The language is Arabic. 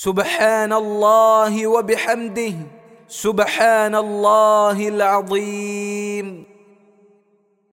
سبحان الله وبحمده. سبحان الله العظيم.